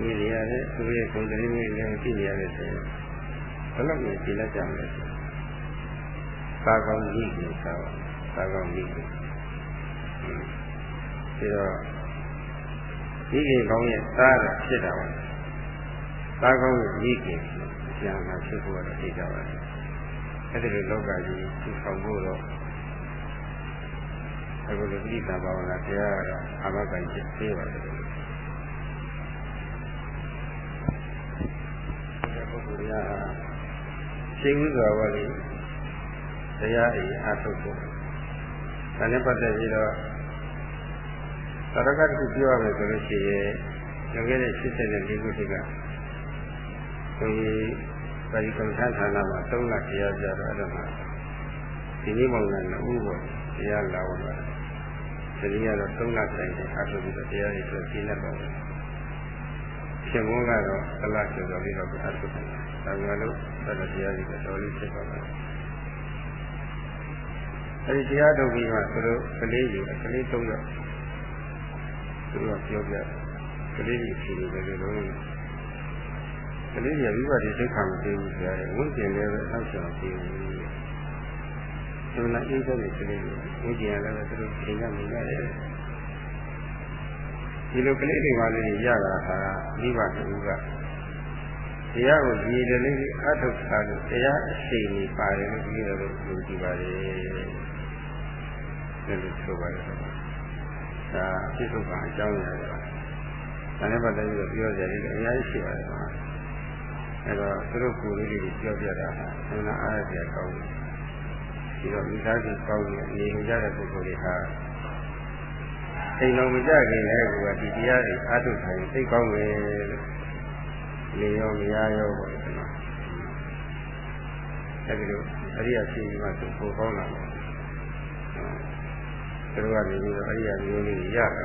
မြင်ရတယ်သူရဲ့ဂုဏ်သတင်းတွေလည်းကြည့်ရတယ်ဆိုရင်ဘယ်လောက်နဲ့ရှင်းလိုက်ကြမလဲသာကောင်းကြီးကိုသာသာကောင်းကြီးကို ပြီးတော့ဒီကေကောင်းရဲ့သားတာဖြစ်တာပါသာကောင်းရဲ့ဒီကေပြန်လာဖြစ်ဖို့တော့သိကြပါတယ်အဲ့ဒီလိုလောကကြီးသူဆောင်ဖို့တော့အခုလိုပြိဿဘာဝနာတရားကတော့အာမခံချက်သေးပါတယ်ဒီပုဂ္ဂိုလ်ရာရှင်းဥစွာပါလေတရားအရင်အားထုတ်ဖို့ဒါနဲ့ပတ်သက်ပြီးတော့ သရကတခုပြောရမယ်ဆိုလို့ရှိရင်လွန်ခဲ့တဲ့84ခုတည်းကဒီပါဠိကမ္ဘာဌာနမှာ3လတရားပြတော့အဲ့ဒါမှာဒီနေ့မောင်နဲ့နှစ်ဦးပေါ့တရားလာဝင်ပါတယ်ဒီနေ့ကတော့3လတိုင်တိုင်အားထုတ်ပြီးတော့တရားတွေဆိုရှင်းနေပါဘူးရှင်ဘုန်းကတော့သလကျော်တော်လေးတော့အားထုတ်တယ်ဒါမှမဟုတ်ဆက်တရားတွေတော်လေးဖြစ်သွားတယ်အဲဒီတရားထုတ်ပြီးမှသူတို့ကလေးကြီးကလေး၃ယောက် သူတို့ကပြောပြကလေးကြီးဖြေနေတယ်လို့ကလေးကြီးကဝိပဿနာသိက္ခာမသိဘူးကြားတယ်ဝိကျင်လည်းပဲအောက်ဆောင်သိဘူးသူကအေးတဲ့ကလေးကြီးဝိကျင်လည်းပဲသူတို့သင်ရနေရတယ်ဒီလိုကလေးတွေပါလေးရတာဟာမိဘတူကတရားကိုဒီလိုလေးအထုတ်တာလို့တရားအရှိန်ကြီးပါတယ်လို့ဒီလိုလို့ယူကြည့်ပါလေလို့ဆိုပါတယ် ဒါပြစ္ဆုတ်ကအကြောင်းရယ်ဒါနဲ့ပတ်သက်ပြီးပြောကြတယ်အများကြီးရှိပါတယ်ကွာအဲတော့သူတို့ကိုယ်လေးတွေပြောပြတာဟာဆန္ဒအားရကောင်းတယ်ဒီတော့မိသားစုကောင်းတဲ့အနေနဲ့ကြတဲ့ပုဂ္ဂိုလ်တွေဟာအိမ်တော်မကြခင်လည်းကဒီတရားတွေအားထုတ်တိုင်းသိကောင်းတယ်လို့လေရောမရရောပေါ့ဒီမှာအဲဒီလိုအရိယာရှိပြီးမှသူပိုကောင်းလာတယ် သူတို့ကနေပြီးတော့အရိယာမျိုးလေးရတာ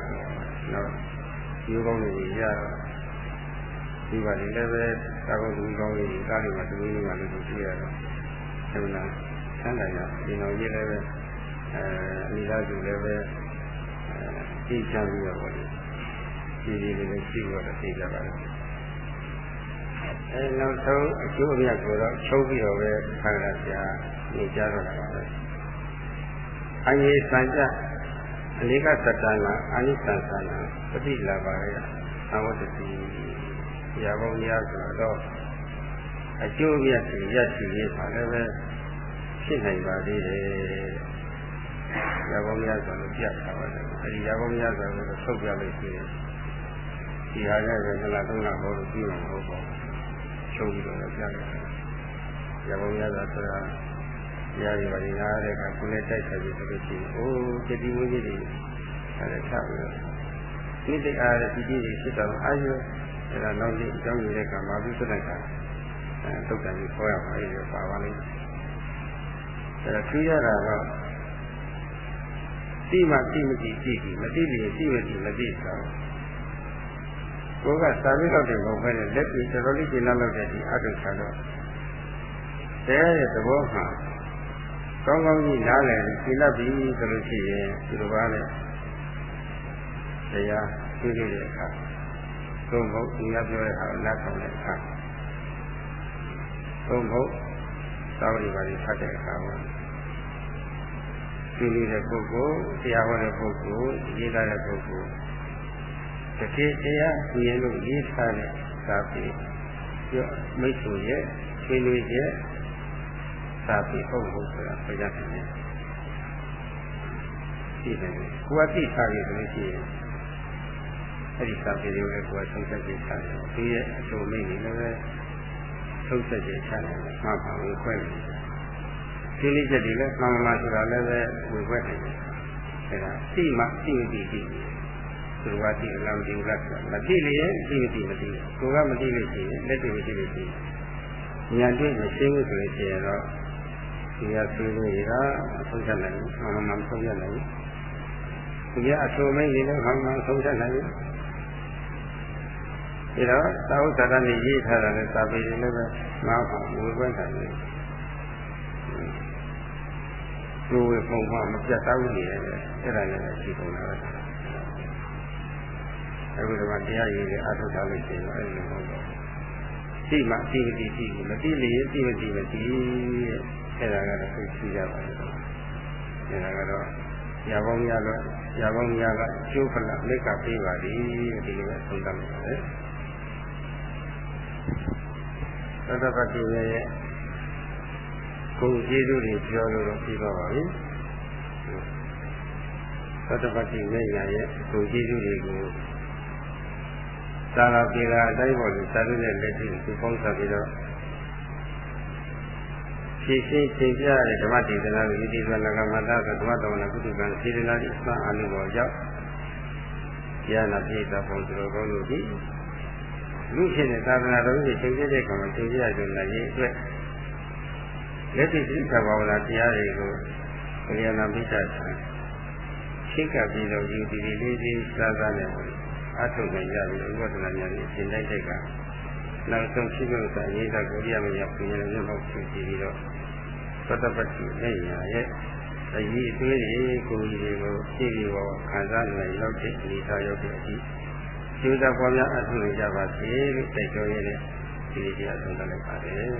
နော်ဒီကောင်းလေးရတော့ဒီပါလေလည်းပဲသာကောင်းသူကောင်းလေးကားလေးမှာသမီးလေးမှာလည်းသူကြည့်ရတော့အဲဒီလားဆန်းတယ်ရဒီတော်ကြီးလည်းပဲအဲအမိသားစုလည်းပဲကြည့်ချမ်းပြီးတော့ပေါ့လေဒီဒီလေးလေးရှိတော့သိကြပါလားအဲနောက်ဆုံးအကျိုးအမြတ်ကိုတော့ချုပ်ပြီးတော့ပဲခန္ဓာဆရာညွှန်ကြားတော့တာပါပဲအငြိစံကြ အလေးကသတ္တနာအာနိသံသနာပฏิလာပါရဲ့သဝတ္တိရာဘုံများဆိုတော့အကျိုးအမြတ်ကိုရရှိရေးပါလည်းပဲဖြစ်နိုင်ပါသေးတယ်ရာဘုံများဆိုလို့ပြတာပါလေအဲဒီရာဘုံများဆိုလို့ဆုတ်ပြလို့ရှိရင်ဒီဟာလည်းပဲနှစ်လသုံးလဟောလို့ပြီးမှာမဟုတ်ပါဘူးချုပ်ပြီးတော့လည်းကြားရတယ်။ရပုံရတာဆိုတာ တရားတွေပါရင်နားတဲ့ကကိုယ်နဲ့တိုက်ဆိုင်ပြီးဆိုလို့ရှိရင်အိုးတတိဝိကြီးတွေအဲဒါချပြီးတော့ဒီတိအားတဲ့ဒီကြီးတွေဖြစ်တော့အာရုံအဲဒါနောက်နေ့အကြောင်းရတဲ့ကမှာပြီးစတဲ့ကအဲတုတ်တန်ပြီးခေါ်ရပါလေပါပါလိမ့်မယ်။အဲဒါထူးရတာတော့တိမှတိမတိကြည့်ပြီးမတိရင်တိမတိမတိဆိုတော့ကိုကစာပြီးတော့တယ်မဟုတ်ဘဲနဲ့လက်ပြီးတော်တော်လေးကျင့်လောက်တဲ့ဒီအတုခါတော့တရားရဲ့သဘောမှာ ကောင်းကောင်းကြီးနားလည်ကျင့်တတ်ပြီဆိုလို့ရှိရင်ဒီလိုပါနဲ့တရားသိတဲ့အခါသုံးဖို့ဒီကပြောတဲ့အခါလက်ဆောင်တဲ့အခါသုံးဖို့သာဝတိပါဠိဖတ်တဲ့အခါမှာသိနေတဲ့ပုဂ္ဂိုလ်တရားဟောတဲ့ပုဂ္ဂိုလ်ရေးထားတဲ့ပုဂ္ဂိုလ်တတိတရားမြင်လို့ရေးထားတဲ့သာပေပြောမိတ်ဆွေရဲ့ဆွေးနွေးရဲ့ သာပေဟုတ်ဟုတ်ဆိုတာပြောကြတယ်ဒီတယ်ကိုယ်ကသိထားပြီဆိုလို့ရှိရင်အဲ့ဒီသာပေတွေကိုလည်းကိုယ်ကဆုံးဖြတ်ပြီးထားတယ်ဒီရဲ့အကျိုးမိတ်နေလည်းပဲဆုံးဖြတ်ပြီးထားတယ်မှာပါဝင်ခွဲတယ်ဒီလေးချက်တွေလည်းမှန်မှန်ဆိုတာလည်းပဲဝင်ခွဲတယ်အဲ့ဒါသိမှသိမသိသိသူကသိလားမသိဘူးလားမသိလျင်သိမသိမသိကိုကမသိလို့ရှိရင်လက်တွေ့မရှိလို့ရှိရင်ညာတွေ့မရှင်းဘူးဆိုလို့ရှိရင်တော့ ဒီကဆွေးနွေးရတာအဆုံးချက်နိုင်ဘူးမှန်မှန်ဆုံးချက်နိုင်ဘူးဒီကအဆိုမိတ်နေလည်းမှန်မှန်ဆုံးချက်နိုင်ဘူးဒါတော့သာဝတ္တရနဲ့ရေးထားတာလည်းသာပေတွေလည်းပဲနားပါဝေခွင့်နိုင်တယ်သူဝေပုံမှမပြတ်သားဘူးနေတယ်အဲ့ဒါလည်းရှိပုံလာတယ်အခုဒီမှာတရားရည်တွေအထုထားလို့ရှိရင်အဲ့လိုမဟုတ်တော့သိမှသိမသိသိမသိလေသိမသိမသိ အဲ့ဒါကတော့သိရှိကြပါလိမ့်မယ်အဲ့ဒါကတော့ရာပေါင်းများလို့ရာပေါင်းများကကျိုးဖလလက်ကပေးပါသည်ဒီလိုပဲသုံးသပ်မှာပဲသတ္တပတိရဲ့ကိုယ်ကျေးဇူးတွေပြောလို့တော့ပြီးတော့ပါပြီသတ္တပတိရဲ့ညာရဲ့ကိုယ်ကျေးဇူးတွေကိုသာရပေကအတိုင်းပေါ်လို့သာရုရဲ့လက်ရှိသူပေါင်းစားပြီးတော့ ဖြည့်ရှင်းသင်ပြတဲ့ဓမ္မဒေသနာကိုယတိသနကမတ္တကဓမ္မတော်နာကုသကံစေတနာတိအစအနုဘောကြောင့်တရားနာပြည့်စုံပုံသူတော်ကောင်းတို့သည်လူဖြစ်တဲ့သာသနာတော်ကြီးသင်ပြတဲ့ကံမှာသင်ပြရကြတဲ့ရေးအတွက်လက်ရှိသိက္ခာဘာဝနာတရားတွေကိုဘုရားနာမိတ်တာရှိကပ်ပြီးတော့ယူတည်လေးလေးစားစားနေပါအထုတ်နိုင်ကြပြီးဥပဒနာများကိုရှင်းလိုက်တဲ့ကနောက်ဆုံးရှိလို့သာရေးတာကိုရမရပြင်ရမျက်မှောက်ဖြစ်ပြီးတော့ သတ္တပတိနဲ့ညာရဲ့အရေးအသွေးတွေကိုယ်ကြီးတွေကိုဖြည့်ပြီးတော့ခံစားနိုင်လောက်တဲ့အနေအထားရောက်တဲ့အထိကျိုးစားပွားများအထုတ်နိုင်ကြပါစေလို့တိုက်တွန်းရတဲ့ဒီတရားဆုံးသတ်လိုက်ပါတယ်